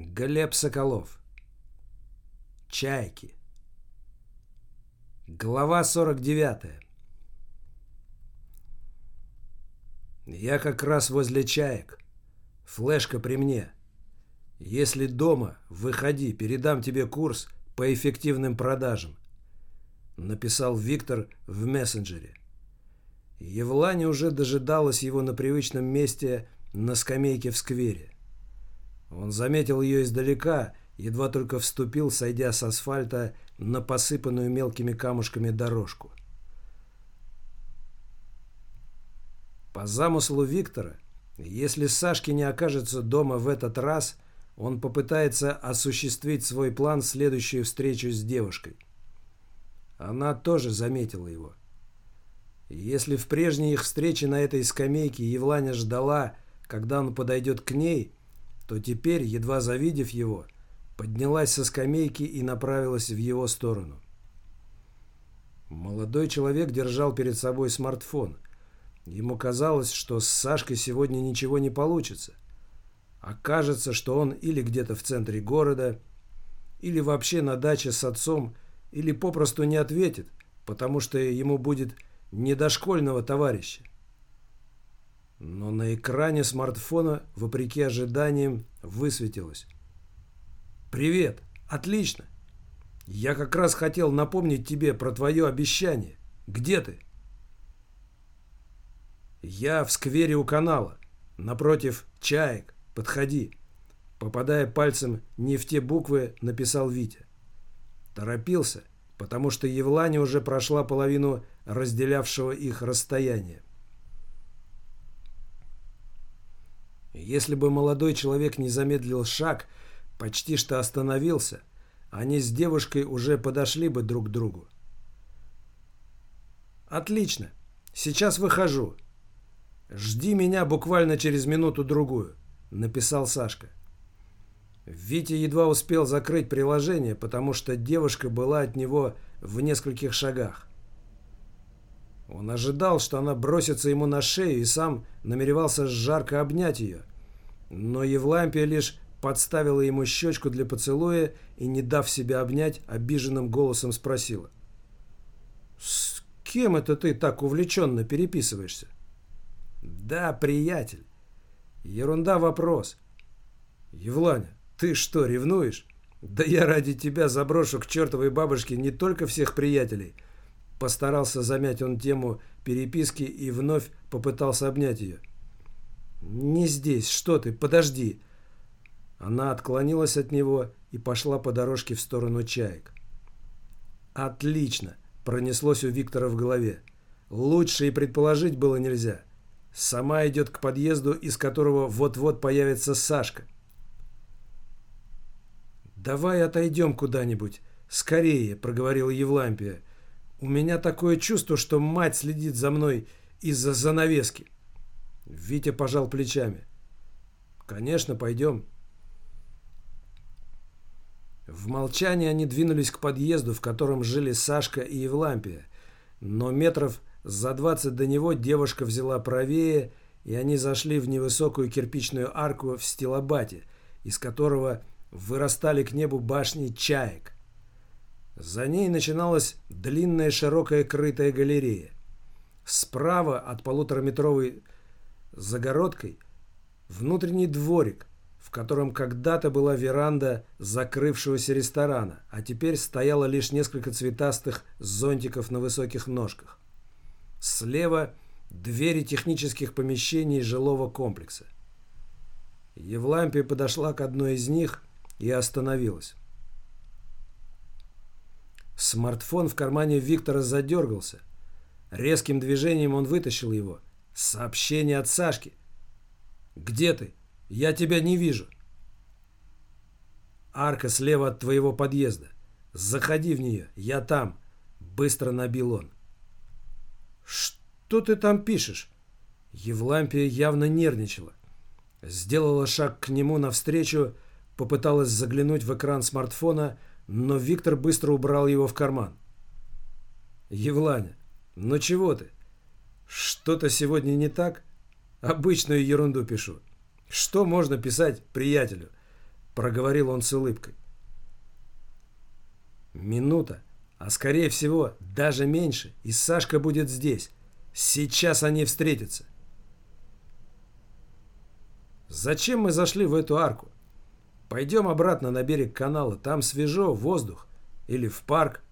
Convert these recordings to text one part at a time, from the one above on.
Глеб Соколов. Чайки. Глава 49. Я как раз возле чаек. Флешка при мне. Если дома, выходи, передам тебе курс по эффективным продажам. Написал Виктор в мессенджере. Евлане уже дожидалась его на привычном месте на скамейке в сквере. Он заметил ее издалека, едва только вступил, сойдя с асфальта на посыпанную мелкими камушками дорожку. По замыслу Виктора, если Сашки не окажется дома в этот раз, он попытается осуществить свой план в следующую встречу с девушкой. Она тоже заметила его. Если в прежней их встрече на этой скамейке Евланя ждала, когда он подойдет к ней, то теперь, едва завидев его, поднялась со скамейки и направилась в его сторону. Молодой человек держал перед собой смартфон. Ему казалось, что с Сашкой сегодня ничего не получится. Окажется, что он или где-то в центре города, или вообще на даче с отцом, или попросту не ответит, потому что ему будет не до школьного товарища. Но на экране смартфона, вопреки ожиданиям, высветилось. «Привет! Отлично! Я как раз хотел напомнить тебе про твое обещание. Где ты?» «Я в сквере у канала. Напротив чаек. Подходи». Попадая пальцем не в те буквы, написал Витя. Торопился, потому что Евлане уже прошла половину разделявшего их расстояния. Если бы молодой человек не замедлил шаг, почти что остановился, они с девушкой уже подошли бы друг к другу. «Отлично. Сейчас выхожу. Жди меня буквально через минуту-другую», — написал Сашка. Витя едва успел закрыть приложение, потому что девушка была от него в нескольких шагах. Он ожидал, что она бросится ему на шею и сам намеревался жарко обнять ее. Но Евлампия лишь подставила ему щечку для поцелуя и, не дав себя обнять, обиженным голосом спросила. «С кем это ты так увлеченно переписываешься?» «Да, приятель. Ерунда вопрос. Евланя, ты что, ревнуешь? Да я ради тебя заброшу к чертовой бабушке не только всех приятелей». Постарался замять он тему переписки и вновь попытался обнять ее. «Не здесь, что ты, подожди!» Она отклонилась от него и пошла по дорожке в сторону чаек. «Отлично!» – пронеслось у Виктора в голове. «Лучше и предположить было нельзя. Сама идет к подъезду, из которого вот-вот появится Сашка». «Давай отойдем куда-нибудь. Скорее!» – проговорила Евлампия. «У меня такое чувство, что мать следит за мной из-за занавески». Витя пожал плечами. «Конечно, пойдем». В молчании они двинулись к подъезду, в котором жили Сашка и Евлампия. Но метров за двадцать до него девушка взяла правее, и они зашли в невысокую кирпичную арку в стилобате, из которого вырастали к небу башни чаек. За ней начиналась длинная широкая крытая галерея. Справа от полутораметровой загородкой внутренний дворик, в котором когда-то была веранда закрывшегося ресторана, а теперь стояло лишь несколько цветастых зонтиков на высоких ножках. Слева двери технических помещений жилого комплекса. Евлампия подошла к одной из них и остановилась. Смартфон в кармане Виктора задергался. Резким движением он вытащил его – Сообщение от Сашки. Где ты? Я тебя не вижу. Арка слева от твоего подъезда. Заходи в нее, я там. Быстро набил он. Что ты там пишешь? Евлампия явно нервничала. Сделала шаг к нему навстречу, попыталась заглянуть в экран смартфона, но Виктор быстро убрал его в карман. «Евланя, ну чего ты? Что-то сегодня не так? Обычную ерунду пишу. Что можно писать приятелю? проговорил он с улыбкой. Минута, а скорее всего даже меньше, и Сашка будет здесь. Сейчас они встретятся. Зачем мы зашли в эту арку? Пойдем обратно на берег канала, там свежо, воздух. Или в парк.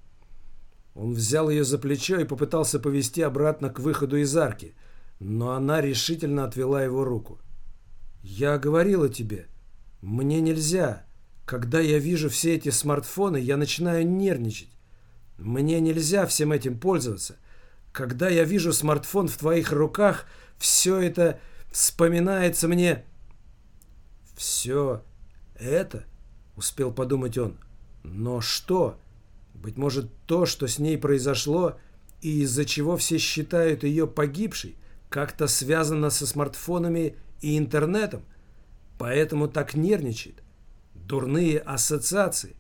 Он взял ее за плечо и попытался повести обратно к выходу из арки, но она решительно отвела его руку. «Я говорила тебе, мне нельзя. Когда я вижу все эти смартфоны, я начинаю нервничать. Мне нельзя всем этим пользоваться. Когда я вижу смартфон в твоих руках, все это вспоминается мне...» «Все это?» — успел подумать он. «Но что?» Быть может, то, что с ней произошло, и из-за чего все считают ее погибшей, как-то связано со смартфонами и интернетом, поэтому так нервничает. Дурные ассоциации.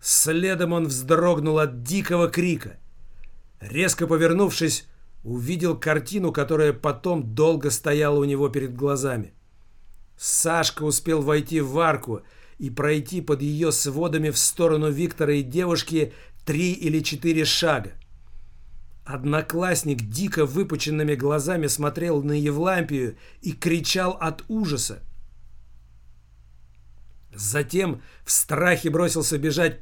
Следом он вздрогнул от дикого крика. Резко повернувшись, увидел картину, которая потом долго стояла у него перед глазами. Сашка успел войти в арку и пройти под ее сводами в сторону Виктора и девушки три или четыре шага. Одноклассник дико выпученными глазами смотрел на Евлампию и кричал от ужаса. Затем в страхе бросился бежать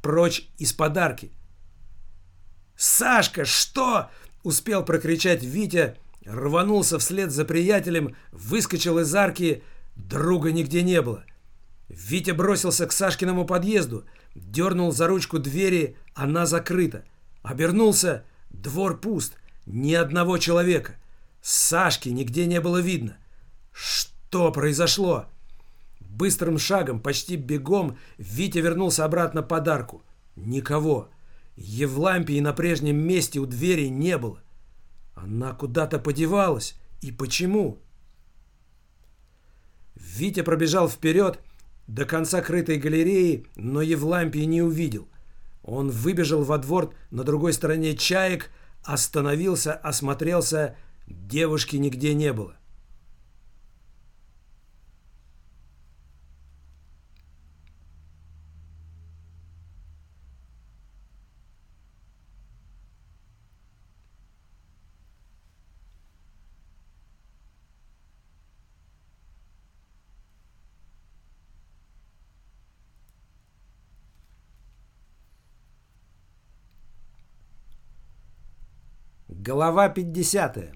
прочь из подарки. «Сашка, что?» — успел прокричать Витя, рванулся вслед за приятелем, выскочил из арки, друга нигде не было. Витя бросился к Сашкиному подъезду, дернул за ручку двери, она закрыта. Обернулся, двор пуст, ни одного человека. Сашки нигде не было видно. Что произошло? Быстрым шагом, почти бегом, Витя вернулся обратно подарку. Никого. Евлампии на прежнем месте у двери не было. Она куда-то подевалась. И почему? Витя пробежал вперед, до конца крытой галереи, но Евлампий не увидел. Он выбежал во двор на другой стороне чаек, остановился, осмотрелся, девушки нигде не было. Глава 50.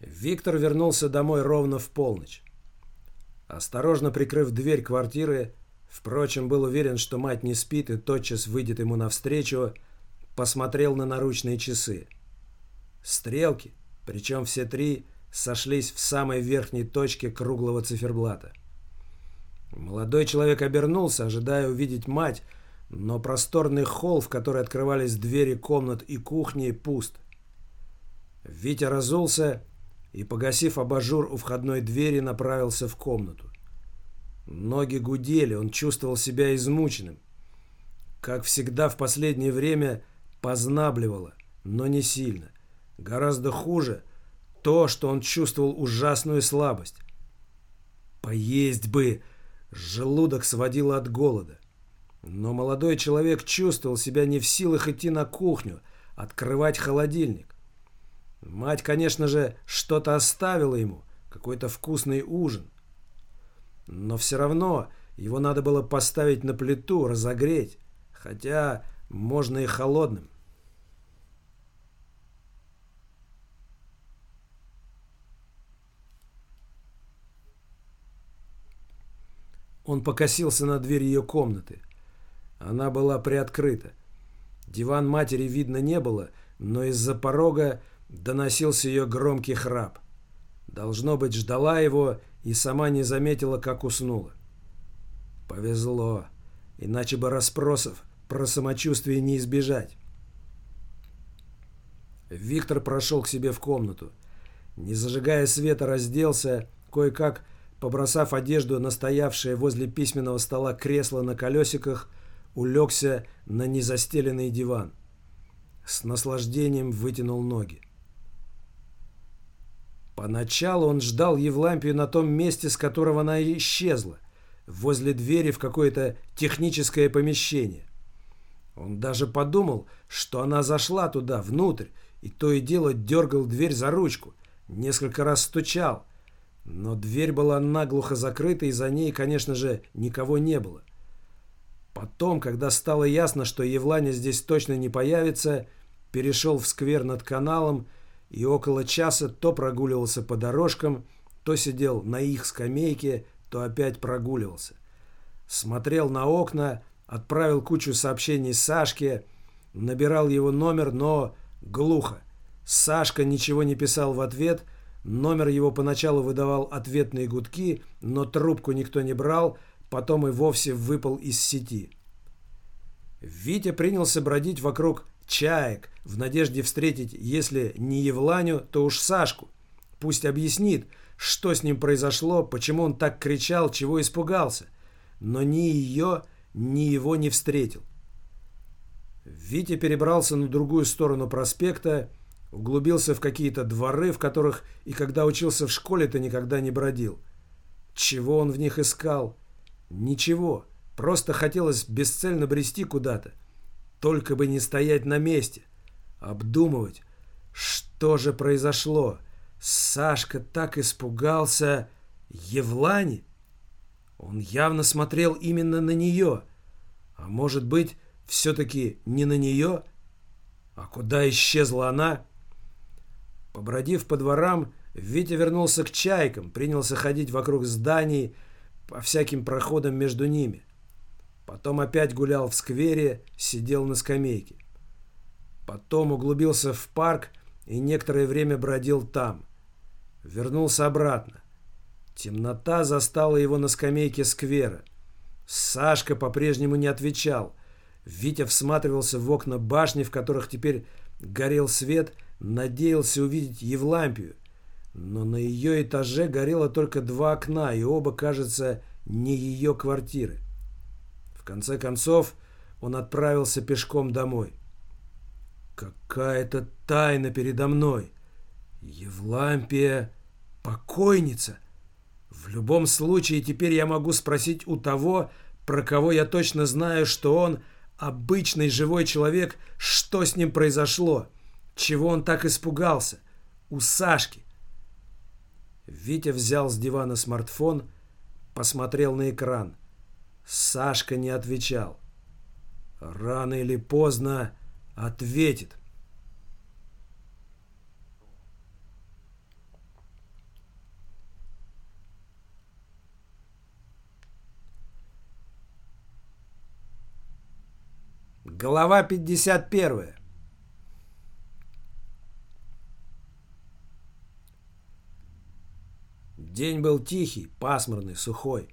Виктор вернулся домой ровно в полночь. Осторожно прикрыв дверь квартиры, впрочем, был уверен, что мать не спит и тотчас выйдет ему навстречу, посмотрел на наручные часы. Стрелки, причем все три, сошлись в самой верхней точке круглого циферблата. Молодой человек обернулся, ожидая увидеть мать, но просторный холл, в который открывались двери комнат и кухни, пуст. Витя разулся и, погасив абажур у входной двери, направился в комнату. Ноги гудели, он чувствовал себя измученным. Как всегда в последнее время познабливало, но не сильно. Гораздо хуже – то, что он чувствовал ужасную слабость. Поесть бы! Желудок сводило от голода. Но молодой человек чувствовал себя не в силах идти на кухню, открывать холодильник. Мать, конечно же, что-то оставила ему, какой-то вкусный ужин. Но все равно его надо было поставить на плиту, разогреть, хотя можно и холодным. Он покосился на дверь ее комнаты. Она была приоткрыта. Диван матери видно не было, но из-за порога доносился ее громкий храп. Должно быть, ждала его и сама не заметила, как уснула. Повезло, иначе бы расспросов про самочувствие не избежать. Виктор прошел к себе в комнату. Не зажигая света, разделся, кое-как Побросав одежду на стоявшее возле письменного стола кресло на колесиках, улегся на незастеленный диван. С наслаждением вытянул ноги. Поначалу он ждал Евлампию на том месте, с которого она исчезла, возле двери в какое-то техническое помещение. Он даже подумал, что она зашла туда, внутрь, и то и дело дергал дверь за ручку, несколько раз стучал. Но дверь была наглухо закрыта, и за ней, конечно же, никого не было. Потом, когда стало ясно, что Евланя здесь точно не появится, перешел в сквер над каналом и около часа то прогуливался по дорожкам, то сидел на их скамейке, то опять прогуливался. Смотрел на окна, отправил кучу сообщений Сашке, набирал его номер, но глухо. Сашка ничего не писал в ответ, номер его поначалу выдавал ответные гудки, но трубку никто не брал, потом и вовсе выпал из сети. Витя принялся бродить вокруг чаек, в надежде встретить, если не Евланю, то уж Сашку. Пусть объяснит, что с ним произошло, почему он так кричал, чего испугался. Но ни ее, ни его не встретил. Витя перебрался на другую сторону проспекта, углубился в какие-то дворы, в которых и когда учился в школе-то никогда не бродил. Чего он в них искал? Ничего. Просто хотелось бесцельно брести куда-то. Только бы не стоять на месте. Обдумывать, что же произошло. Сашка так испугался Евлани. Он явно смотрел именно на нее. А может быть, все-таки не на нее? А куда исчезла она? Побродив по дворам, Витя вернулся к чайкам, принялся ходить вокруг зданий, по всяким проходам между ними. Потом опять гулял в сквере, сидел на скамейке. Потом углубился в парк и некоторое время бродил там. Вернулся обратно. Темнота застала его на скамейке сквера. Сашка по-прежнему не отвечал. Витя всматривался в окна башни, в которых теперь горел свет, надеялся увидеть Евлампию. Но на ее этаже горело только два окна, и оба, кажется, не ее квартиры конце концов, он отправился пешком домой. Какая-то тайна передо мной. Евлампия — покойница. В любом случае, теперь я могу спросить у того, про кого я точно знаю, что он обычный живой человек, что с ним произошло, чего он так испугался. У Сашки. Витя взял с дивана смартфон, посмотрел на экран — Сашка не отвечал. Рано или поздно ответит. Глава 51. День был тихий, пасмурный, сухой.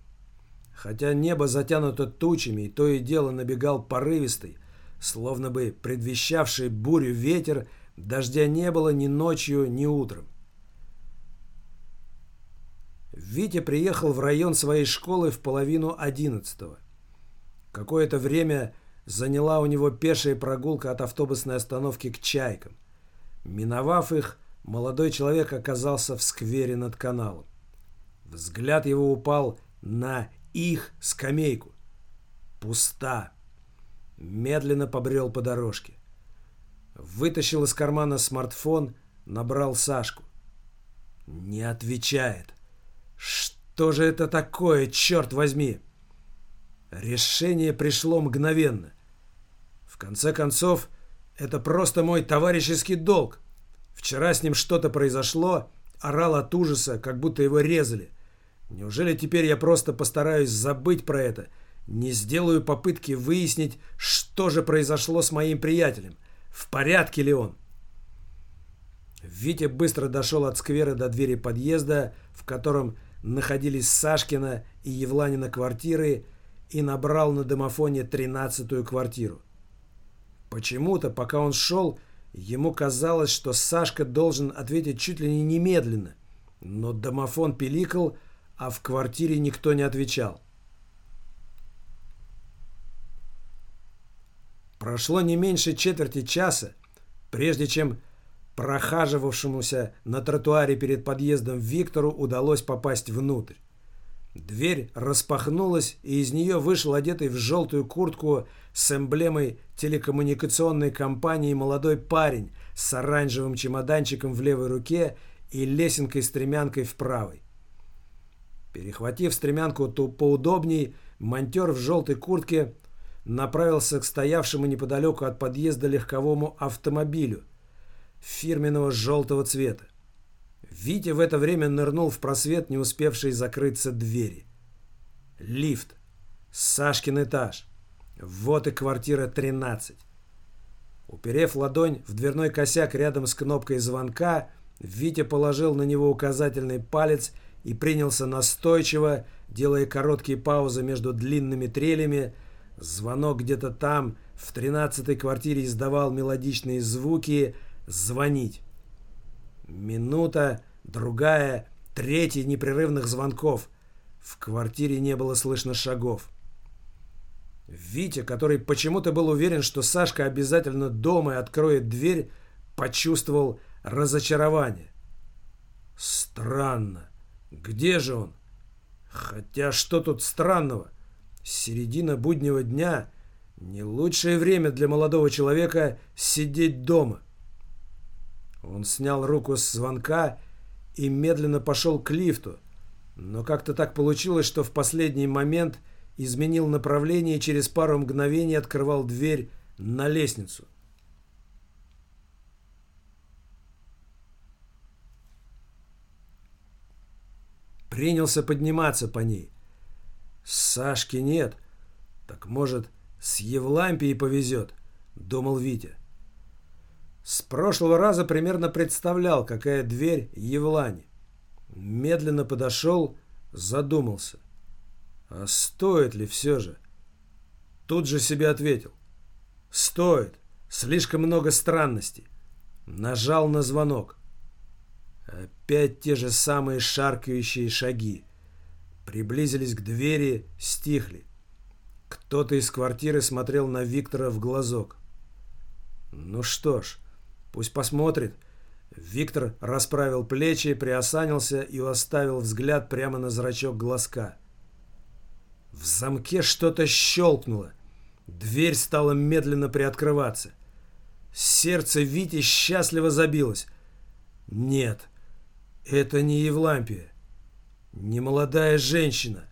Хотя небо затянуто тучами, и то и дело набегал порывистый, словно бы предвещавший бурю ветер, дождя не было ни ночью, ни утром. Витя приехал в район своей школы в половину одиннадцатого. Какое-то время заняла у него пешая прогулка от автобусной остановки к Чайкам. Миновав их, молодой человек оказался в сквере над каналом. Взгляд его упал на их скамейку. Пуста. Медленно побрел по дорожке. Вытащил из кармана смартфон, набрал Сашку. Не отвечает. Что же это такое, черт возьми? Решение пришло мгновенно. В конце концов, это просто мой товарищеский долг. Вчера с ним что-то произошло, орал от ужаса, как будто его резали. Неужели теперь я просто постараюсь забыть про это, не сделаю попытки выяснить, что же произошло с моим приятелем, в порядке ли он? Витя быстро дошел от сквера до двери подъезда, в котором находились Сашкина и Евланина квартиры, и набрал на домофоне тринадцатую квартиру. Почему-то, пока он шел, ему казалось, что Сашка должен ответить чуть ли не немедленно. Но домофон пиликал, а в квартире никто не отвечал. Прошло не меньше четверти часа, прежде чем прохаживавшемуся на тротуаре перед подъездом Виктору удалось попасть внутрь. Дверь распахнулась, и из нее вышел одетый в желтую куртку с эмблемой телекоммуникационной компании молодой парень с оранжевым чемоданчиком в левой руке и лесенкой-стремянкой в правой. Перехватив стремянку поудобней, монтер в желтой куртке направился к стоявшему неподалеку от подъезда легковому автомобилю фирменного желтого цвета. Витя в это время нырнул в просвет, не успевший закрыться двери. Лифт. Сашкин этаж. Вот и квартира 13. Уперев ладонь в дверной косяк рядом с кнопкой звонка, Витя положил на него указательный палец и принялся настойчиво, делая короткие паузы между длинными трелями, звонок где-то там, в тринадцатой квартире издавал мелодичные звуки, звонить. Минута, другая, третий непрерывных звонков. В квартире не было слышно шагов. Витя, который почему-то был уверен, что Сашка обязательно дома и откроет дверь, почувствовал разочарование. Странно. Где же он? Хотя что тут странного? Середина буднего дня — не лучшее время для молодого человека сидеть дома. Он снял руку с звонка и медленно пошел к лифту, но как-то так получилось, что в последний момент изменил направление и через пару мгновений открывал дверь на лестницу. Принялся подниматься по ней. Сашки нет. Так может, с Евлампией повезет, думал Витя. С прошлого раза примерно представлял, какая дверь Евлане. Медленно подошел, задумался. А стоит ли все же? Тут же себе ответил. Стоит. Слишком много странностей. Нажал на звонок. Опять те же самые шаркающие шаги. Приблизились к двери, стихли. Кто-то из квартиры смотрел на Виктора в глазок. Ну что ж, пусть посмотрит. Виктор расправил плечи, приосанился и оставил взгляд прямо на зрачок глазка. В замке что-то щелкнуло. Дверь стала медленно приоткрываться. Сердце Вити счастливо забилось. Нет, это не Евлампия. Не молодая женщина.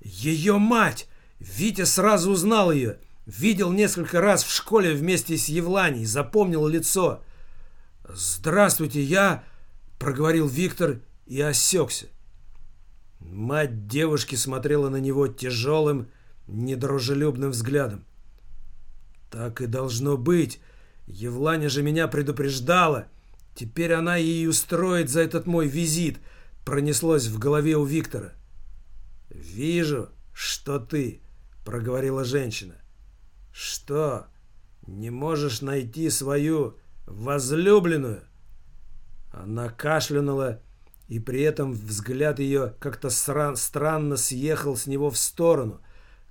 Ее мать! Витя сразу узнал ее. Видел несколько раз в школе вместе с Евланией. Запомнил лицо. «Здравствуйте, я...» — проговорил Виктор и осекся. Мать девушки смотрела на него тяжелым, недружелюбным взглядом. «Так и должно быть. Евланя же меня предупреждала. Теперь она и устроит за этот мой визит, пронеслось в голове у Виктора. «Вижу, что ты», — проговорила женщина. «Что, не можешь найти свою возлюбленную?» Она кашлянула, и при этом взгляд ее как-то странно съехал с него в сторону,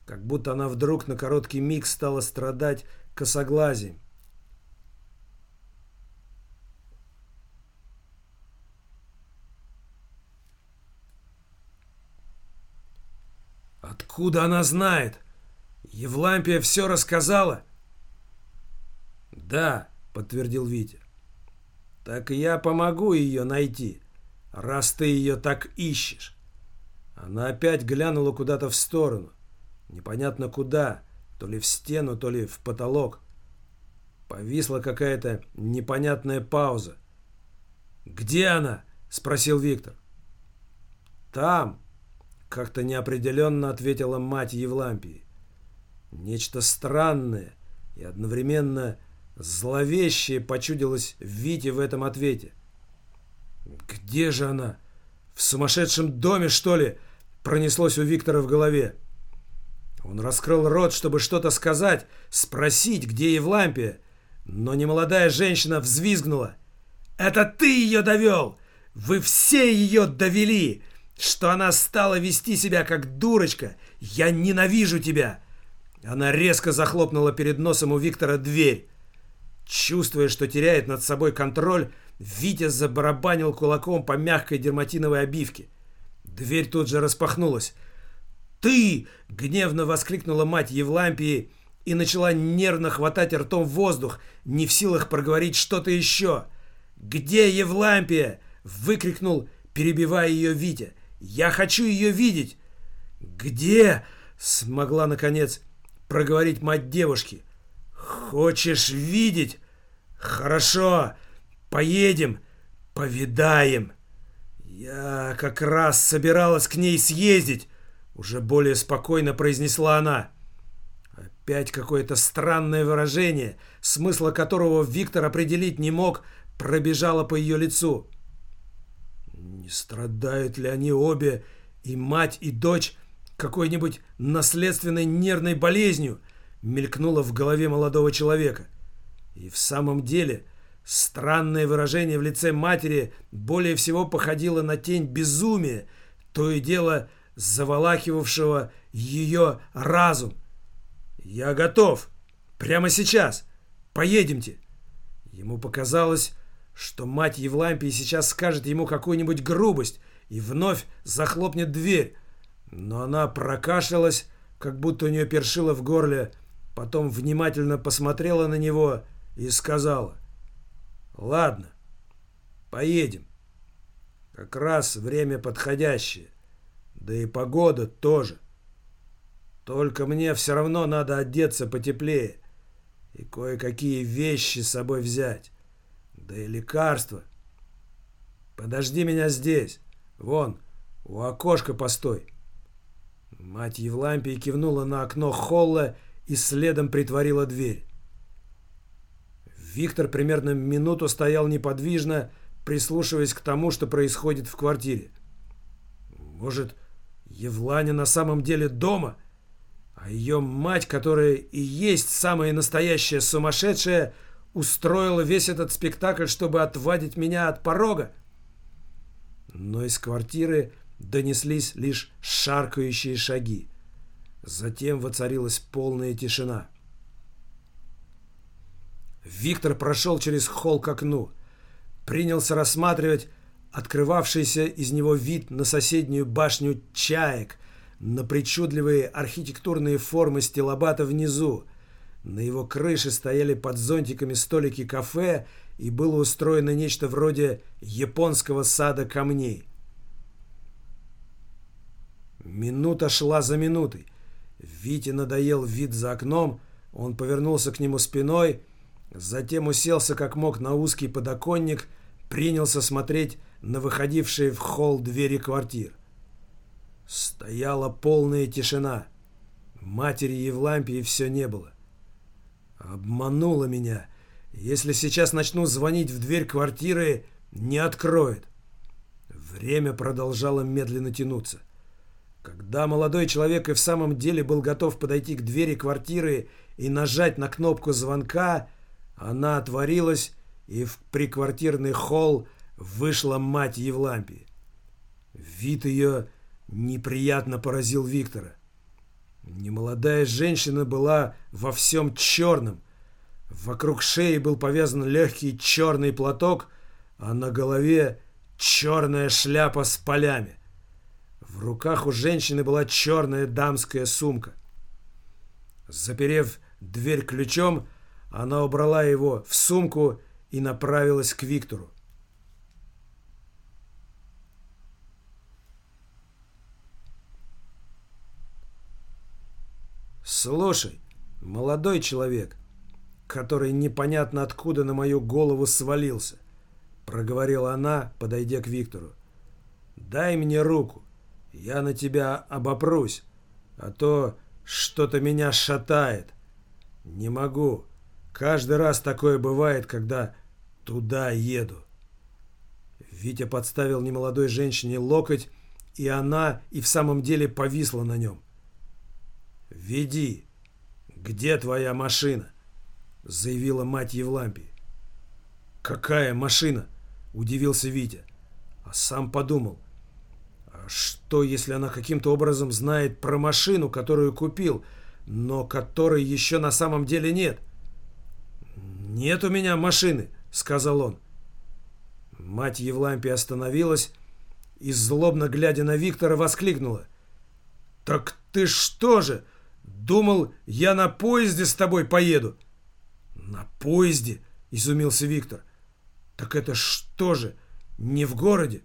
как будто она вдруг на короткий миг стала страдать косоглазием. Откуда она знает? Евлампия все рассказала? Да, подтвердил Витя. Так я помогу ее найти, раз ты ее так ищешь. Она опять глянула куда-то в сторону. Непонятно куда, то ли в стену, то ли в потолок. Повисла какая-то непонятная пауза. «Где она?» — спросил Виктор. «Там», как-то неопределенно ответила мать Евлампии. Нечто странное и одновременно зловещее почудилось Вите в этом ответе. «Где же она? В сумасшедшем доме, что ли?» Пронеслось у Виктора в голове. Он раскрыл рот, чтобы что-то сказать, спросить, где Евлампия, но немолодая женщина взвизгнула. «Это ты ее довел! Вы все ее довели! что она стала вести себя как дурочка. Я ненавижу тебя!» Она резко захлопнула перед носом у Виктора дверь. Чувствуя, что теряет над собой контроль, Витя забарабанил кулаком по мягкой дерматиновой обивке. Дверь тут же распахнулась. «Ты!» — гневно воскликнула мать Евлампии и начала нервно хватать ртом воздух, не в силах проговорить что-то еще. «Где Евлампия?» — выкрикнул, перебивая ее Витя. «Я хочу ее видеть!» «Где?» — смогла, наконец, проговорить мать девушки. «Хочешь видеть? Хорошо, поедем, повидаем». «Я как раз собиралась к ней съездить», — уже более спокойно произнесла она. Опять какое-то странное выражение, смысла которого Виктор определить не мог, пробежало по ее лицу. Не страдают ли они обе, и мать, и дочь, какой-нибудь наследственной нервной болезнью, мелькнуло в голове молодого человека. И в самом деле странное выражение в лице матери более всего походило на тень безумия, то и дело заволакивавшего ее разум. «Я готов. Прямо сейчас. Поедемте». Ему показалось, что мать Евлампии сейчас скажет ему какую-нибудь грубость и вновь захлопнет дверь. Но она прокашлялась, как будто у нее першило в горле, потом внимательно посмотрела на него и сказала, «Ладно, поедем. Как раз время подходящее, да и погода тоже. Только мне все равно надо одеться потеплее и кое-какие вещи с собой взять, да и лекарства. Подожди меня здесь, вон, у окошка постой». Мать Евлампии кивнула на окно холла и следом притворила дверь. Виктор примерно минуту стоял неподвижно, прислушиваясь к тому, что происходит в квартире. Может, Евланя на самом деле дома, а ее мать, которая и есть самая настоящая сумасшедшая, устроила весь этот спектакль, чтобы отвадить меня от порога? Но из квартиры донеслись лишь шаркающие шаги. Затем воцарилась полная тишина. Виктор прошел через холл к окну, принялся рассматривать открывавшийся из него вид на соседнюю башню чаек, на причудливые архитектурные формы стилобата внизу. На его крыше стояли под зонтиками столики кафе, и было устроено нечто вроде японского сада камней. Минута шла за минутой. Вите надоел вид за окном, он повернулся к нему спиной, затем уселся как мог на узкий подоконник, принялся смотреть на выходившие в холл двери квартир. Стояла полная тишина. Матери Евлампии все не было. Обманула меня. Если сейчас начну звонить в дверь квартиры, не откроет. Время продолжало медленно тянуться. Когда молодой человек и в самом деле был готов подойти к двери квартиры и нажать на кнопку звонка, она отворилась, и в приквартирный холл вышла мать Евлампии. Вид ее неприятно поразил Виктора. Немолодая женщина была во всем черном. Вокруг шеи был повязан легкий черный платок, а на голове черная шляпа с полями. В руках у женщины была черная дамская сумка. Заперев дверь ключом, она убрала его в сумку и направилась к Виктору. «Слушай, молодой человек, который непонятно откуда на мою голову свалился», проговорила она, подойдя к Виктору. «Дай мне руку. Я на тебя обопрусь, а то что-то меня шатает. Не могу. Каждый раз такое бывает, когда туда еду. Витя подставил немолодой женщине локоть, и она и в самом деле повисла на нем. «Веди. Где твоя машина?» — заявила мать Евлампии. «Какая машина?» — удивился Витя. А сам подумал — что, если она каким-то образом знает про машину, которую купил? но которой еще на самом деле нет. «Нет у меня машины», — сказал он. Мать Евлампия остановилась и, злобно глядя на Виктора, воскликнула. «Так ты что же, думал, я на поезде с тобой поеду?» «На поезде?» — изумился Виктор. «Так это что же, не в городе?»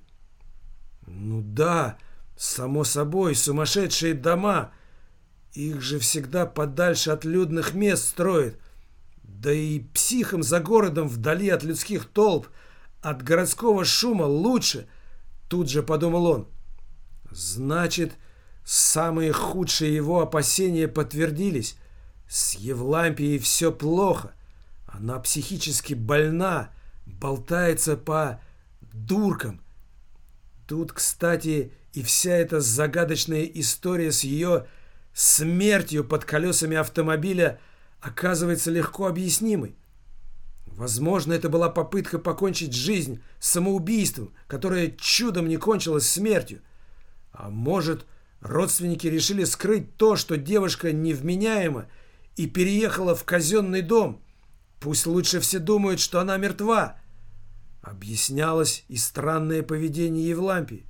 «Ну да, само собой, сумасшедшие дома. Их же всегда подальше от людных мест строят. Да и психам за городом, вдали от людских толп, от городского шума лучше, тут же подумал он. Значит, самые худшие его опасения подтвердились. С Евлампией все плохо. Она психически больна, болтается по дуркам. Тут, кстати, и вся эта загадочная история с ее смертью под колесами автомобиля оказывается легко объяснимой. Возможно, это была попытка покончить жизнь самоубийством, которое чудом не кончилось смертью. А может, родственники решили скрыть то, что девушка невменяема и переехала в казенный дом. Пусть лучше все думают, что она мертва. Объяснялось и странное поведение Евлампии.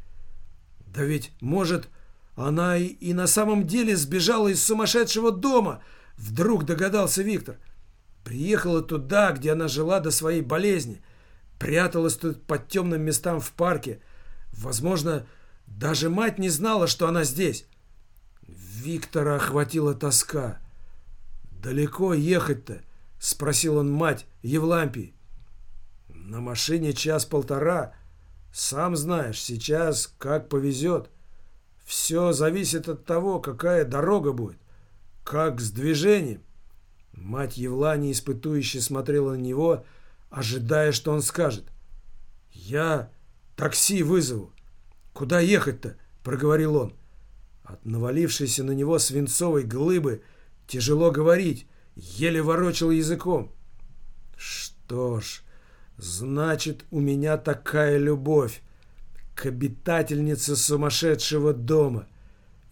Да ведь, может, она и, и на самом деле сбежала из сумасшедшего дома, вдруг догадался Виктор. Приехала туда, где она жила до своей болезни. Пряталась тут под темным местам в парке. Возможно, даже мать не знала, что она здесь. Виктора охватила тоска. «Далеко ехать-то?» — спросил он мать Евлампии. «На машине час-полтора. Сам знаешь, сейчас как повезет. Все зависит от того, какая дорога будет, как с движением. Мать Евлания испытующе смотрела на него, ожидая, что он скажет. «Я такси вызову. Куда ехать-то?» — проговорил он. От навалившейся на него свинцовой глыбы тяжело говорить, еле ворочал языком. «Что ж, значит, у меня такая любовь к обитательнице сумасшедшего дома.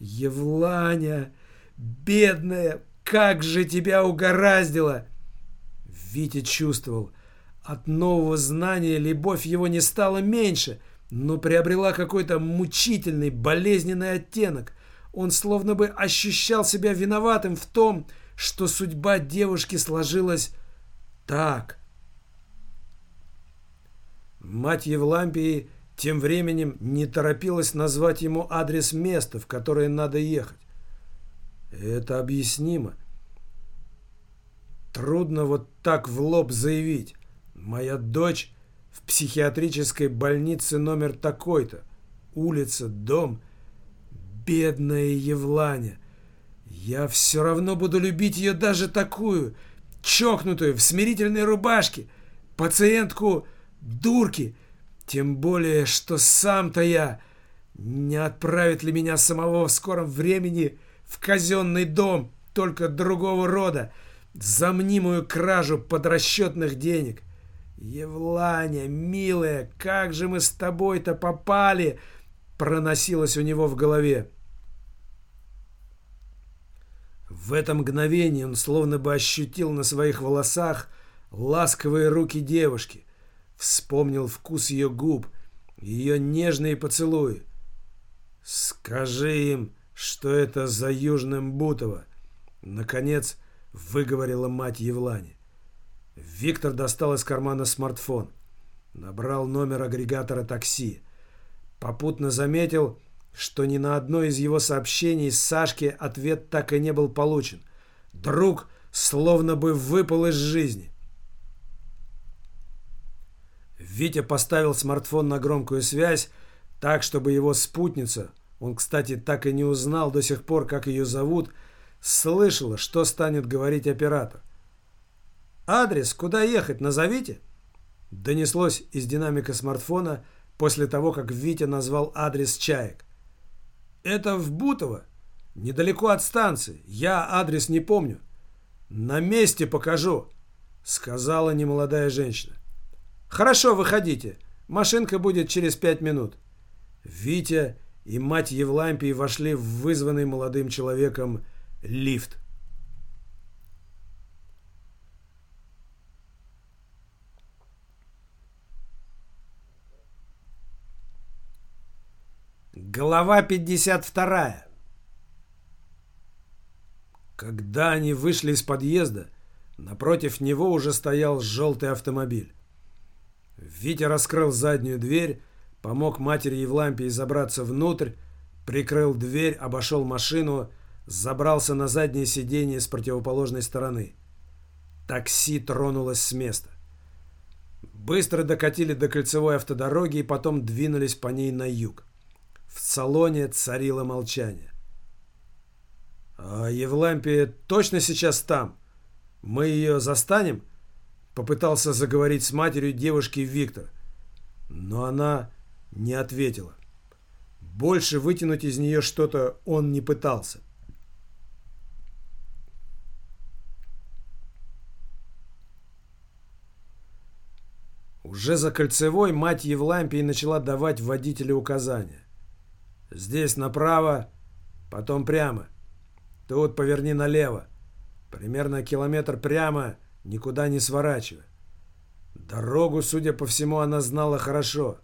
Евланя, бедная, как же тебя угораздило!» Витя чувствовал. От нового знания любовь его не стала меньше, но приобрела какой-то мучительный, болезненный оттенок. Он словно бы ощущал себя виноватым в том, что судьба девушки сложилась так. Мать Евлампии тем временем не торопилась назвать ему адрес места, в которое надо ехать. Это объяснимо. Трудно вот так в лоб заявить. Моя дочь в психиатрической больнице номер такой-то. Улица, дом. Бедная Евланя. Я все равно буду любить ее даже такую, чокнутую, в смирительной рубашке, пациентку дурки. Тем более, что сам-то я... Не отправит ли меня самого в скором времени в казенный дом, только другого рода, за мнимую кражу подрасчетных денег. «Евланя, милая, как же мы с тобой-то попали!» проносилось у него в голове. В это мгновение он словно бы ощутил на своих волосах ласковые руки девушки, вспомнил вкус ее губ, ее нежные поцелуи. «Скажи им, что это за Южным Бутово?» Наконец выговорила мать Евлани. Виктор достал из кармана смартфон. Набрал номер агрегатора такси. Попутно заметил, что ни на одно из его сообщений с Сашки ответ так и не был получен. Друг словно бы выпал из жизни. Витя поставил смартфон на громкую связь, так, чтобы его спутница, он, кстати, так и не узнал до сих пор, как ее зовут, слышала, что станет говорить оператор. «Адрес, куда ехать, назовите?» Донеслось из динамика смартфона после того, как Витя назвал адрес чаек. «Это в Бутово, недалеко от станции. Я адрес не помню. На месте покажу», — сказала немолодая женщина. «Хорошо, выходите. Машинка будет через пять минут». Витя и мать Евлампии вошли в вызванный молодым человеком лифт. Глава 52. Когда они вышли из подъезда, напротив него уже стоял желтый автомобиль. Витя раскрыл заднюю дверь, помог матери Евлампии забраться внутрь, прикрыл дверь, обошел машину, забрался на заднее сиденье с противоположной стороны. Такси тронулось с места. Быстро докатили до кольцевой автодороги и потом двинулись по ней на юг. В салоне царило молчание. «А Евлампия точно сейчас там? Мы ее застанем?» Попытался заговорить с матерью девушки Виктор. Но она не ответила. Больше вытянуть из нее что-то он не пытался. Уже за кольцевой мать Евлампии начала давать водителю указания. Здесь направо, потом прямо. Тут поверни налево. Примерно километр прямо, никуда не сворачивая. Дорогу, судя по всему, она знала хорошо.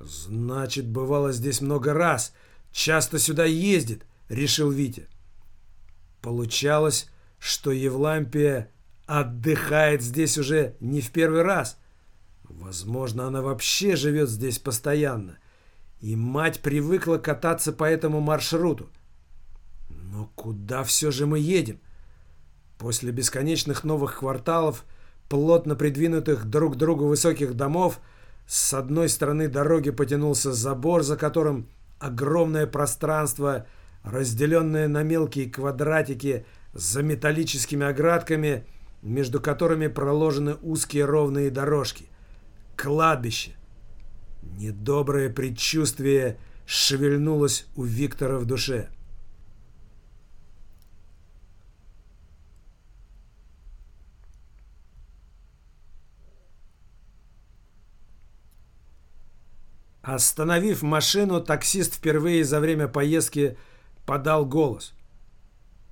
Значит, бывало здесь много раз. Часто сюда ездит, решил Витя. Получалось, что Евлампия отдыхает здесь уже не в первый раз. Возможно, она вообще живет здесь постоянно и мать привыкла кататься по этому маршруту. Но куда все же мы едем? После бесконечных новых кварталов, плотно придвинутых друг к другу высоких домов, с одной стороны дороги потянулся забор, за которым огромное пространство, разделенное на мелкие квадратики за металлическими оградками, между которыми проложены узкие ровные дорожки. Кладбище. Недоброе предчувствие шевельнулось у Виктора в душе. Остановив машину, таксист впервые за время поездки подал голос.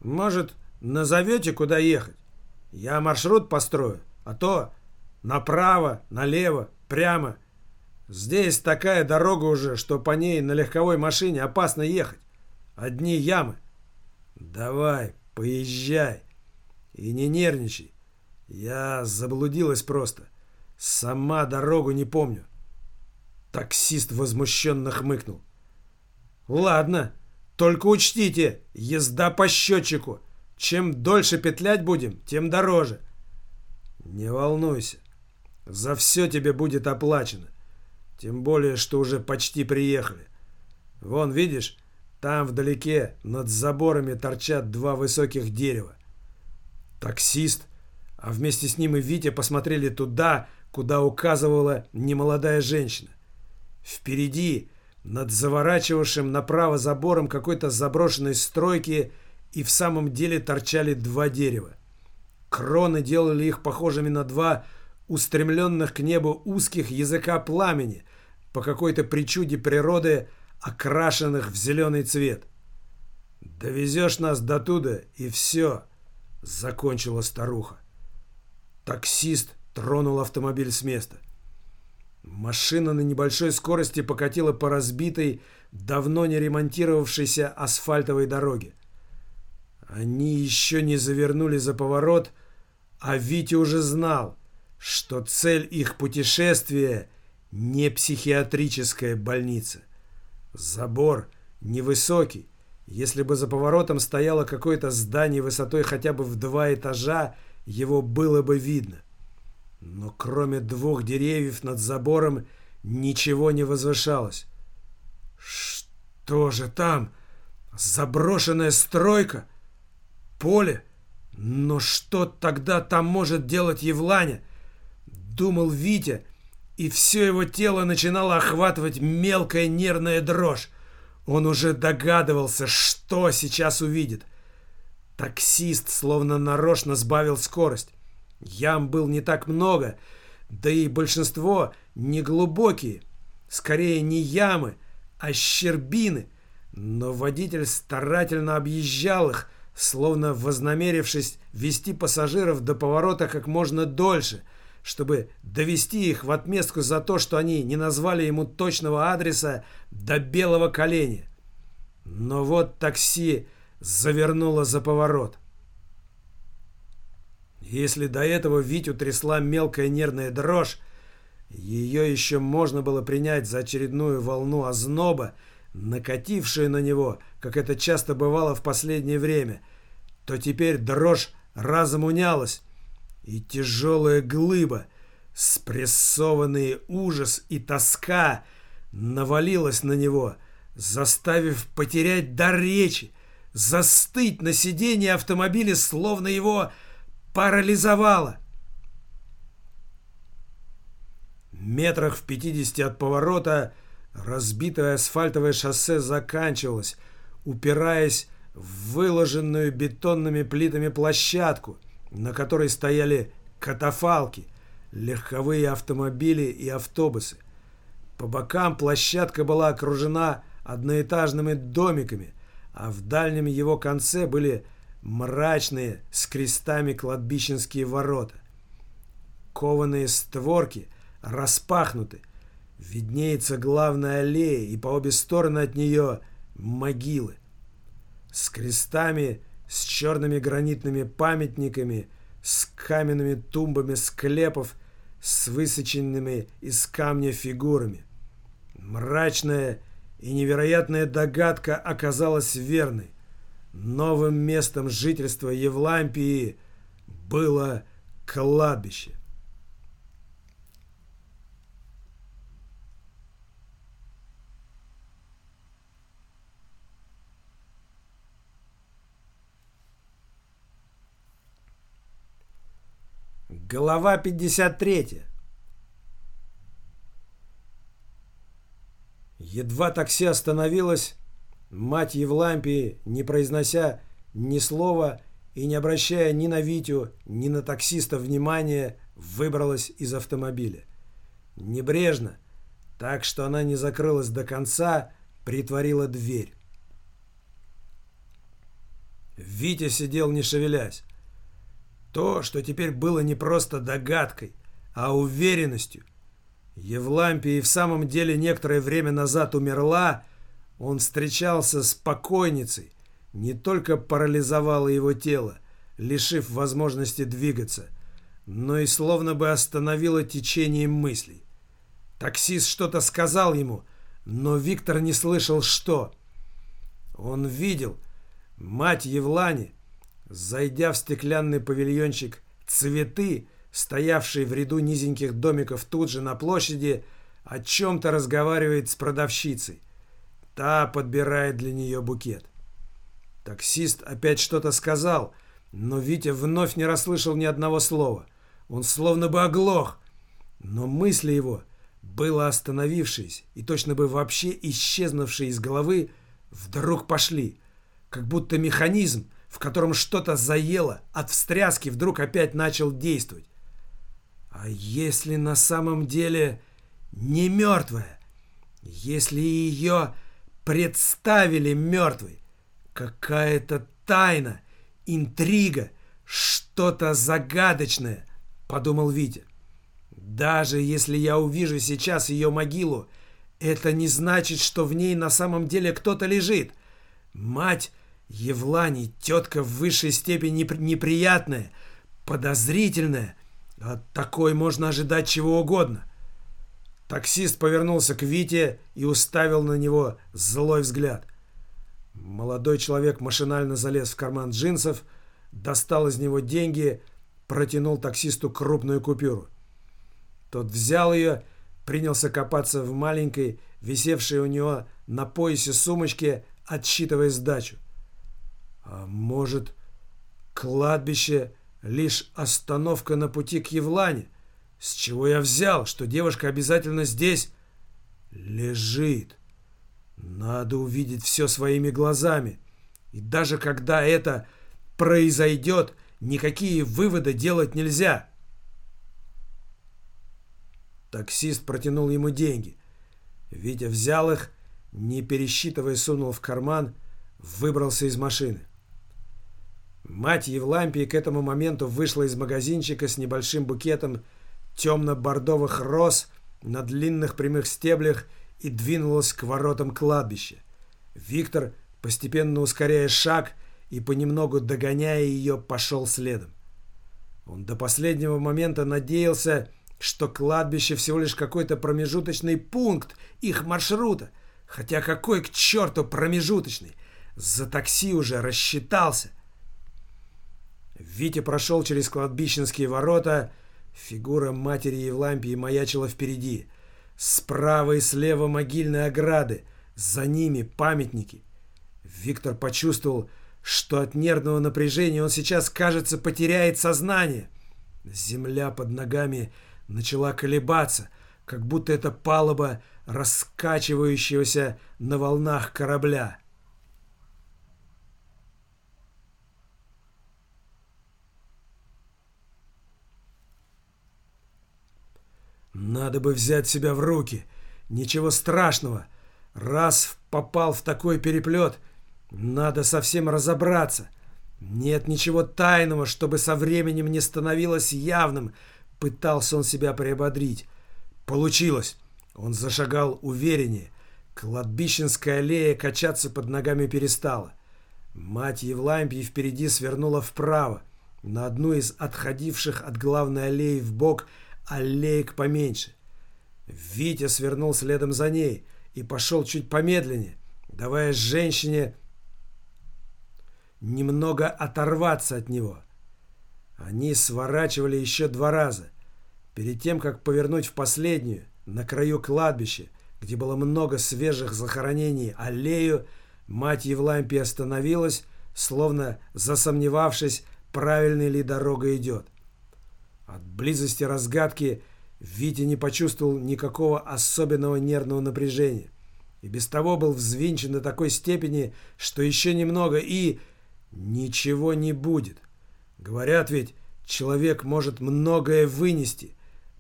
«Может, назовете, куда ехать? Я маршрут построю, а то направо, налево, прямо. Здесь такая дорога уже, что по ней на легковой машине опасно ехать. Одни ямы. Давай, поезжай. И не нервничай. Я заблудилась просто. Сама дорогу не помню. Таксист возмущенно хмыкнул. Ладно, только учтите, езда по счетчику. Чем дольше петлять будем, тем дороже. Не волнуйся. За все тебе будет оплачено. Тем более, что уже почти приехали. Вон, видишь, там вдалеке над заборами торчат два высоких дерева. Таксист, а вместе с ним и Витя посмотрели туда, куда указывала немолодая женщина. Впереди, над заворачивавшим направо забором какой-то заброшенной стройки, и в самом деле торчали два дерева. Кроны делали их похожими на два устремленных к небу узких языка пламени, по какой-то причуде природы, окрашенных в зеленый цвет. «Довезешь нас до туда, и все», — закончила старуха. Таксист тронул автомобиль с места. Машина на небольшой скорости покатила по разбитой, давно не ремонтировавшейся асфальтовой дороге. Они еще не завернули за поворот, а Витя уже знал, что цель их путешествия не психиатрическая больница. Забор невысокий. Если бы за поворотом стояло какое-то здание высотой хотя бы в два этажа, его было бы видно. Но кроме двух деревьев над забором ничего не возвышалось. Что же там? Заброшенная стройка? Поле? Но что тогда там может делать Евланя? Думал Витя, и все его тело начинало охватывать мелкая нервная дрожь. Он уже догадывался, что сейчас увидит. Таксист словно нарочно сбавил скорость. Ям был не так много, да и большинство не глубокие. Скорее не ямы, а щербины. Но водитель старательно объезжал их, словно вознамерившись вести пассажиров до поворота как можно дольше – чтобы довести их в отместку за то, что они не назвали ему точного адреса до белого коленя. Но вот такси завернуло за поворот. Если до этого Витю трясла мелкая нервная дрожь, ее еще можно было принять за очередную волну озноба, накатившую на него, как это часто бывало в последнее время, то теперь дрожь разом унялась, и тяжелая глыба, спрессованный ужас и тоска навалилась на него, заставив потерять дар речи, застыть на сиденье автомобиля, словно его парализовало. Метрах в пятидесяти от поворота разбитое асфальтовое шоссе заканчивалось, упираясь в выложенную бетонными плитами площадку, на которой стояли катафалки, легковые автомобили и автобусы. По бокам площадка была окружена одноэтажными домиками, а в дальнем его конце были мрачные с крестами кладбищенские ворота. Кованые створки распахнуты. Виднеется главная аллея, и по обе стороны от нее могилы. С крестами, с черными гранитными памятниками, с каменными тумбами склепов, с высоченными из камня фигурами. Мрачная и невероятная догадка оказалась верной. Новым местом жительства Евлампии было кладбище. Глава 53. Едва такси остановилось, мать Евлампии, не произнося ни слова и не обращая ни на Витю, ни на таксиста внимания, выбралась из автомобиля. Небрежно, так что она не закрылась до конца, притворила дверь. Витя сидел не шевелясь. То, что теперь было не просто догадкой, а уверенностью. Евлампия и в самом деле некоторое время назад умерла, он встречался с покойницей, не только парализовало его тело, лишив возможности двигаться, но и словно бы остановило течение мыслей. Таксист что-то сказал ему, но Виктор не слышал, что. Он видел, мать Евлани, Зайдя в стеклянный павильончик «Цветы», стоявший в ряду низеньких домиков тут же на площади, о чем-то разговаривает с продавщицей. Та подбирает для нее букет. Таксист опять что-то сказал, но Витя вновь не расслышал ни одного слова. Он словно бы оглох, но мысли его, было остановившиеся и точно бы вообще исчезнувшие из головы, вдруг пошли, как будто механизм, в котором что-то заело, от встряски вдруг опять начал действовать. А если на самом деле не мертвая? Если ее представили мертвой? Какая-то тайна, интрига, что-то загадочное, подумал Витя. Даже если я увижу сейчас ее могилу, это не значит, что в ней на самом деле кто-то лежит. Мать Евланий, тетка в высшей степени неприятная, подозрительная. От такой можно ожидать чего угодно. Таксист повернулся к Вите и уставил на него злой взгляд. Молодой человек машинально залез в карман джинсов, достал из него деньги, протянул таксисту крупную купюру. Тот взял ее, принялся копаться в маленькой, висевшей у него на поясе сумочке, отсчитывая сдачу. А может, кладбище лишь остановка на пути к Евлане? С чего я взял, что девушка обязательно здесь лежит? Надо увидеть все своими глазами. И даже когда это произойдет, никакие выводы делать нельзя. Таксист протянул ему деньги. Витя взял их, не пересчитывая, сунул в карман, выбрался из машины. Мать Евлампии к этому моменту вышла из магазинчика с небольшим букетом, темно-бордовых роз на длинных прямых стеблях и двинулась к воротам кладбища. Виктор, постепенно ускоряя шаг и понемногу догоняя ее, пошел следом. Он до последнего момента надеялся, что кладбище всего лишь какой-то промежуточный пункт их маршрута. Хотя какой к черту промежуточный? За такси уже рассчитался. Витя прошел через кладбищенские ворота. Фигура матери Евлампии маячила впереди. Справа и слева могильные ограды. За ними памятники. Виктор почувствовал, что от нервного напряжения он сейчас, кажется, потеряет сознание. Земля под ногами начала колебаться, как будто это палуба раскачивающегося на волнах корабля. Надо бы взять себя в руки. Ничего страшного. Раз попал в такой переплет, надо совсем разобраться. Нет ничего тайного, чтобы со временем не становилось явным. Пытался он себя приободрить. Получилось. Он зашагал увереннее. Кладбищенская аллея качаться под ногами перестала. Мать Евлампии впереди свернула вправо, на одну из отходивших от главной аллеи в бок аллеек поменьше. Витя свернул следом за ней и пошел чуть помедленнее, давая женщине немного оторваться от него. Они сворачивали еще два раза. Перед тем, как повернуть в последнюю, на краю кладбища, где было много свежих захоронений, аллею, мать Евлампии остановилась, словно засомневавшись, правильной ли дорога идет. От близости разгадки Витя не почувствовал никакого особенного нервного напряжения. И без того был взвинчен до такой степени, что еще немного и... Ничего не будет. Говорят ведь, человек может многое вынести.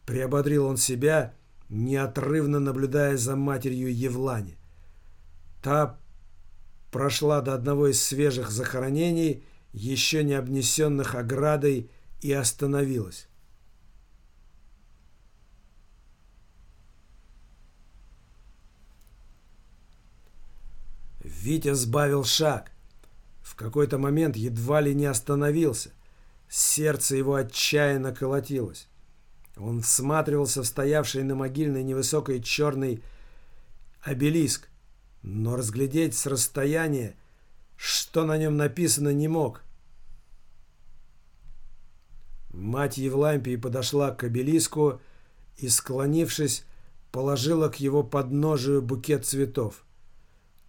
Приободрил он себя, неотрывно наблюдая за матерью Евлани. Та прошла до одного из свежих захоронений, еще не обнесенных оградой, и остановилась. Витя сбавил шаг. В какой-то момент едва ли не остановился. Сердце его отчаянно колотилось. Он всматривался в стоявший на могильной невысокой черный обелиск, но разглядеть с расстояния, что на нем написано, не мог. Мать Евлампии подошла к обелиску и, склонившись, положила к его подножию букет цветов.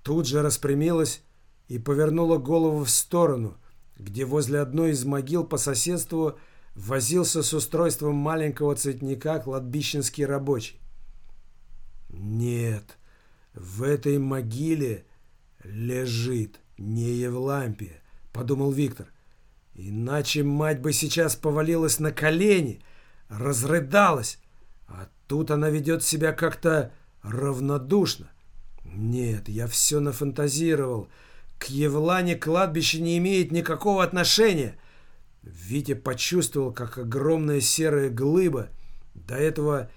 Тут же распрямилась и повернула голову в сторону, где возле одной из могил по соседству возился с устройством маленького цветника кладбищенский рабочий. Нет, в этой могиле лежит не Евлампия, подумал Виктор. Иначе мать бы сейчас повалилась на колени, разрыдалась, а тут она ведет себя как-то равнодушно. Нет, я все нафантазировал. К Евлане кладбище не имеет никакого отношения. Витя почувствовал, как огромная серая глыба, до этого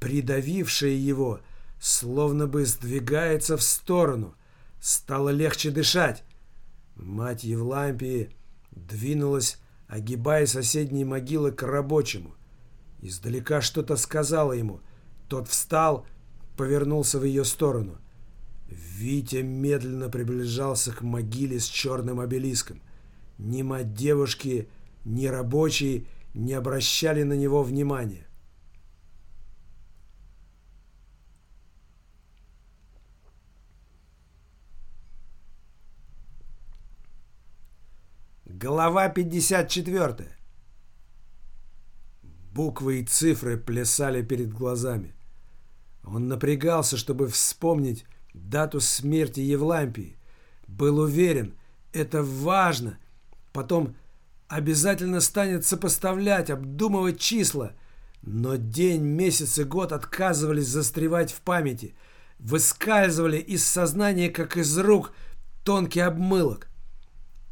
придавившая его, словно бы сдвигается в сторону. Стало легче дышать. Мать Евлампии двинулась, огибая соседние могилы к рабочему. Издалека что-то сказала ему. Тот встал, повернулся в ее сторону. Витя медленно приближался к могиле с черным обелиском. Ни мать девушки, ни рабочие не обращали на него внимания. Глава 54. Буквы и цифры плясали перед глазами. Он напрягался, чтобы вспомнить, дату смерти Евлампии. Был уверен, это важно. Потом обязательно станет сопоставлять, обдумывать числа. Но день, месяц и год отказывались застревать в памяти. Выскальзывали из сознания, как из рук, тонкий обмылок.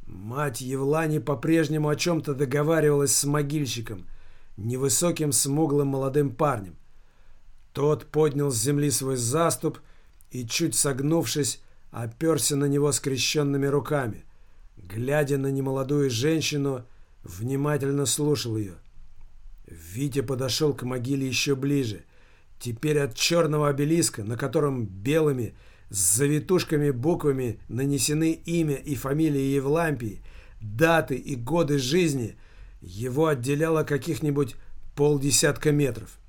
Мать Евлани по-прежнему о чем-то договаривалась с могильщиком. невысоким смуглым молодым парнем. Тот поднял с земли свой заступ и, чуть согнувшись, оперся на него скрещенными руками. Глядя на немолодую женщину, внимательно слушал ее. Витя подошел к могиле еще ближе. Теперь от черного обелиска, на котором белыми с завитушками буквами нанесены имя и фамилия Евлампии, даты и годы жизни, его отделяло каких-нибудь полдесятка метров.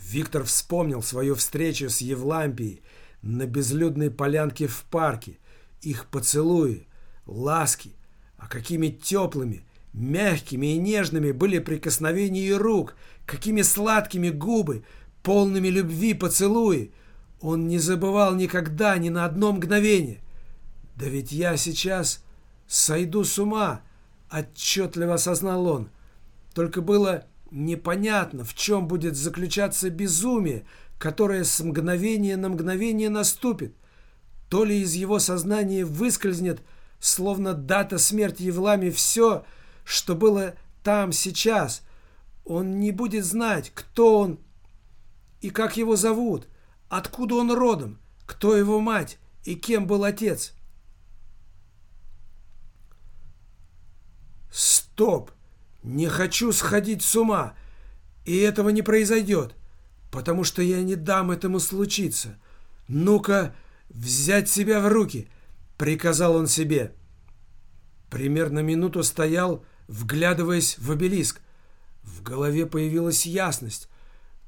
Виктор вспомнил свою встречу с Евлампией на безлюдной полянке в парке, их поцелуи, ласки, а какими теплыми, мягкими и нежными были прикосновения ее рук, какими сладкими губы, полными любви поцелуи. Он не забывал никогда, ни на одно мгновение. «Да ведь я сейчас сойду с ума», — отчетливо осознал он. Только было непонятно, в чем будет заключаться безумие, которое с мгновения на мгновение наступит. То ли из его сознания выскользнет, словно дата смерти Евлами, все, что было там сейчас. Он не будет знать, кто он и как его зовут, откуда он родом, кто его мать и кем был отец. Стоп! Не хочу сходить с ума, и этого не произойдет, потому что я не дам этому случиться. Ну-ка, взять себя в руки, приказал он себе. Примерно минуту стоял, вглядываясь в обелиск. В голове появилась ясность.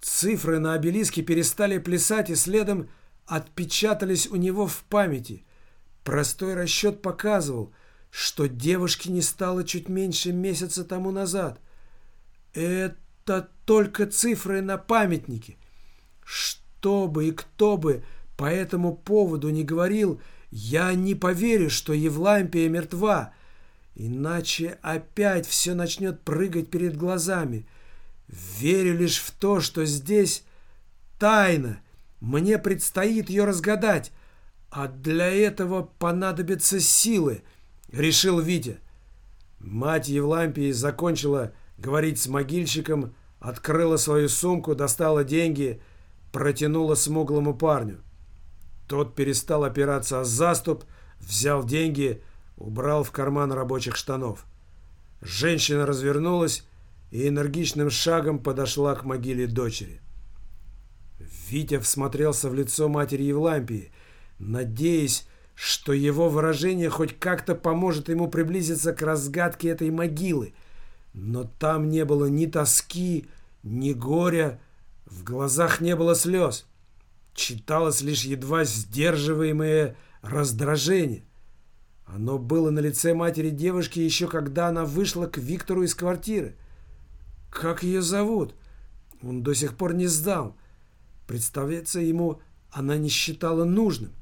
Цифры на обелиске перестали плясать и следом отпечатались у него в памяти. Простой расчет показывал, что девушки не стало чуть меньше месяца тому назад. Это только цифры на памятнике. Что бы и кто бы по этому поводу не говорил, я не поверю, что Евлампия мертва, иначе опять все начнет прыгать перед глазами. Верю лишь в то, что здесь тайна, мне предстоит ее разгадать, а для этого понадобятся силы — решил Витя. Мать Евлампии закончила говорить с могильщиком, открыла свою сумку, достала деньги, протянула смуглому парню. Тот перестал опираться о заступ, взял деньги, убрал в карман рабочих штанов. Женщина развернулась и энергичным шагом подошла к могиле дочери. Витя всмотрелся в лицо матери Евлампии, надеясь, что его выражение хоть как-то поможет ему приблизиться к разгадке этой могилы. Но там не было ни тоски, ни горя, в глазах не было слез. Читалось лишь едва сдерживаемое раздражение. Оно было на лице матери девушки еще когда она вышла к Виктору из квартиры. Как ее зовут? Он до сих пор не сдал. Представиться ему она не считала нужным.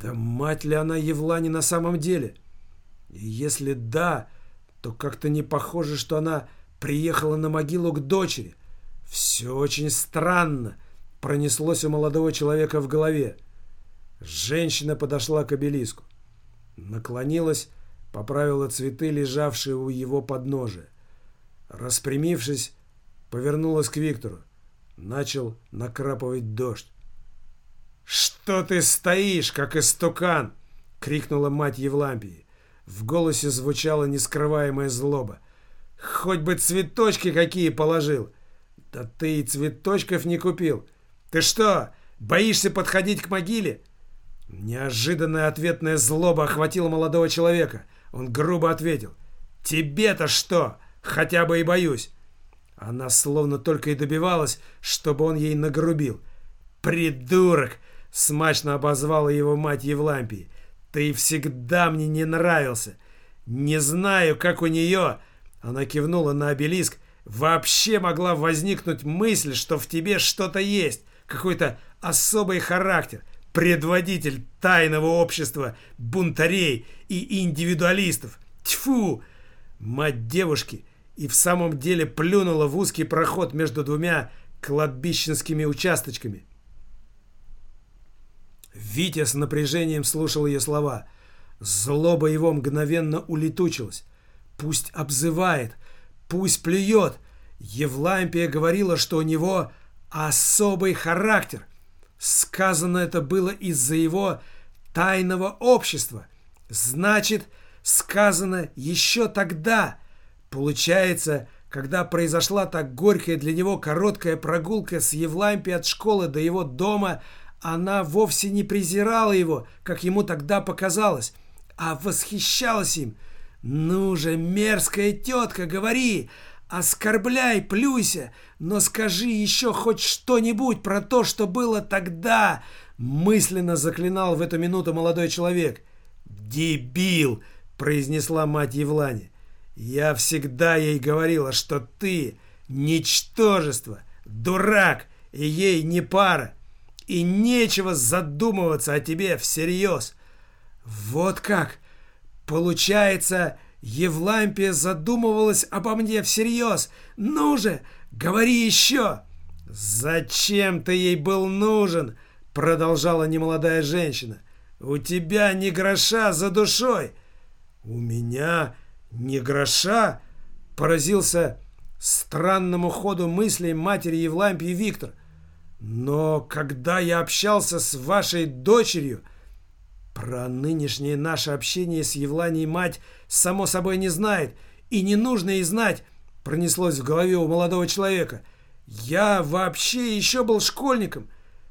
Да мать ли она Евлани на самом деле? И если да, то как-то не похоже, что она приехала на могилу к дочери. Все очень странно, пронеслось у молодого человека в голове. Женщина подошла к обелиску. Наклонилась, поправила цветы, лежавшие у его подножия. Распрямившись, повернулась к Виктору. Начал накрапывать дождь. «Что ты стоишь, как истукан?» — крикнула мать Евлампии. В голосе звучала нескрываемая злоба. «Хоть бы цветочки какие положил!» «Да ты и цветочков не купил! Ты что, боишься подходить к могиле?» Неожиданная ответная злоба охватила молодого человека. Он грубо ответил. «Тебе-то что? Хотя бы и боюсь!» Она словно только и добивалась, чтобы он ей нагрубил. «Придурок! Смачно обозвала его мать Евлампии. «Ты всегда мне не нравился. Не знаю, как у нее...» Она кивнула на обелиск. «Вообще могла возникнуть мысль, что в тебе что-то есть. Какой-то особый характер. Предводитель тайного общества бунтарей и индивидуалистов. Тьфу!» Мать девушки и в самом деле плюнула в узкий проход между двумя кладбищенскими участочками. Витя с напряжением слушал ее слова. Злоба его мгновенно улетучилась. Пусть обзывает, пусть плюет. Евлампия говорила, что у него особый характер. Сказано это было из-за его тайного общества. Значит, сказано еще тогда. Получается, когда произошла так горькая для него короткая прогулка с Евлампией от школы до его дома, она вовсе не презирала его, как ему тогда показалось, а восхищалась им. «Ну же, мерзкая тетка, говори! Оскорбляй, плюйся, но скажи еще хоть что-нибудь про то, что было тогда!» Мысленно заклинал в эту минуту молодой человек. «Дебил!» — произнесла мать Евлани. «Я всегда ей говорила, что ты ничтожество, дурак, и ей не пара, и нечего задумываться о тебе всерьез». «Вот как! Получается, Евлампия задумывалась обо мне всерьез. Ну же, говори еще!» «Зачем ты ей был нужен?» Продолжала немолодая женщина. «У тебя ни гроша за душой!» «У меня ни гроша?» Поразился странному ходу мыслей матери Евлампии Виктор. «Но когда я общался с вашей дочерью...» Про нынешнее наше общение с Евланией мать само собой не знает, и не нужно ей знать, пронеслось в голове у молодого человека. Я вообще еще был школьником.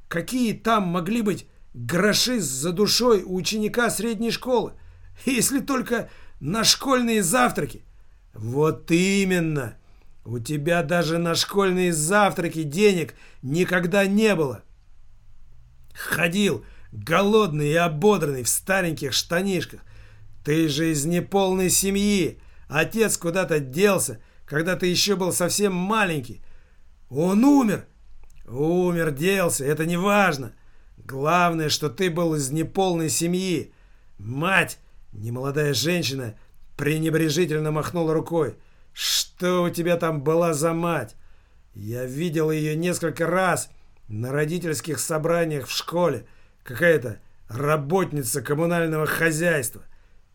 Какие там могли быть гроши за душой у ученика средней школы, если только на школьные завтраки? Вот именно. У тебя даже на школьные завтраки денег никогда не было. Ходил голодный и ободранный в стареньких штанишках. Ты же из неполной семьи. Отец куда-то делся, когда ты еще был совсем маленький. Он умер. Умер, делся, это не важно. Главное, что ты был из неполной семьи. Мать, немолодая женщина, пренебрежительно махнула рукой. Что у тебя там была за мать? Я видел ее несколько раз на родительских собраниях в школе. Какая-то работница коммунального хозяйства.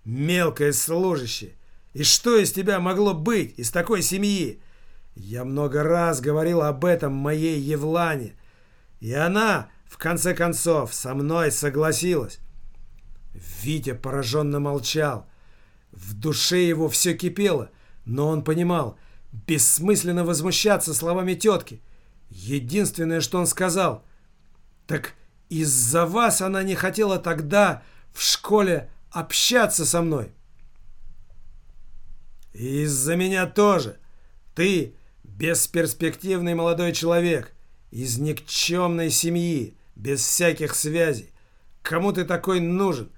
Мелкая служащая. И что из тебя могло быть, из такой семьи? Я много раз говорил об этом моей Евлане. И она, в конце концов, со мной согласилась. Витя пораженно молчал. В душе его все кипело, но он понимал, бессмысленно возмущаться словами тетки. Единственное, что он сказал, так из-за вас она не хотела тогда в школе общаться со мной. Из-за меня тоже. Ты бесперспективный молодой человек, из никчемной семьи, без всяких связей. Кому ты такой нужен?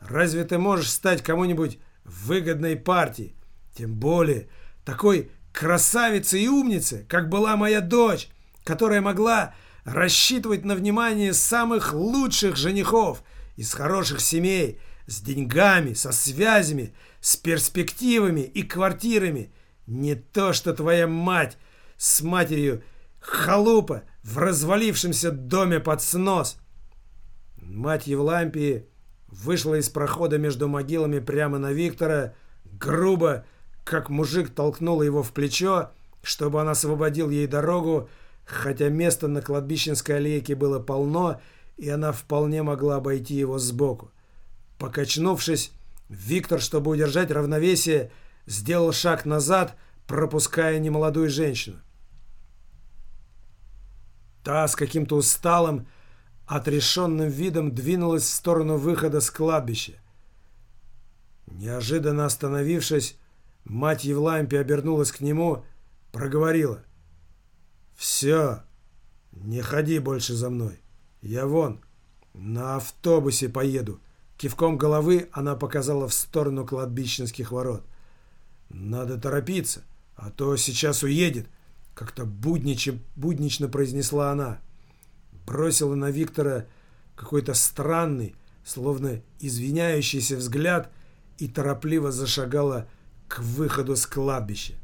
Разве ты можешь стать кому-нибудь выгодной партией? Тем более такой красавицей и умницей, как была моя дочь, которая могла рассчитывать на внимание самых лучших женихов из хороших семей, с деньгами, со связями, с перспективами и квартирами. Не то, что твоя мать с матерью халупа в развалившемся доме под снос. Мать Евлампии вышла из прохода между могилами прямо на Виктора, грубо, как мужик толкнула его в плечо, чтобы он освободил ей дорогу, хотя места на кладбищенской аллейке было полно, и она вполне могла обойти его сбоку. Покачнувшись, Виктор, чтобы удержать равновесие, сделал шаг назад, пропуская немолодую женщину. Та с каким-то усталым, отрешенным видом двинулась в сторону выхода с кладбища. Неожиданно остановившись, мать Евлампи обернулась к нему, проговорила. «Все, не ходи больше за мной. Я вон, на автобусе поеду». Кивком головы она показала в сторону кладбищенских ворот. «Надо торопиться, а то сейчас уедет», — как-то буднично, буднично произнесла она. Бросила на Виктора какой-то странный, словно извиняющийся взгляд и торопливо зашагала к выходу с кладбища.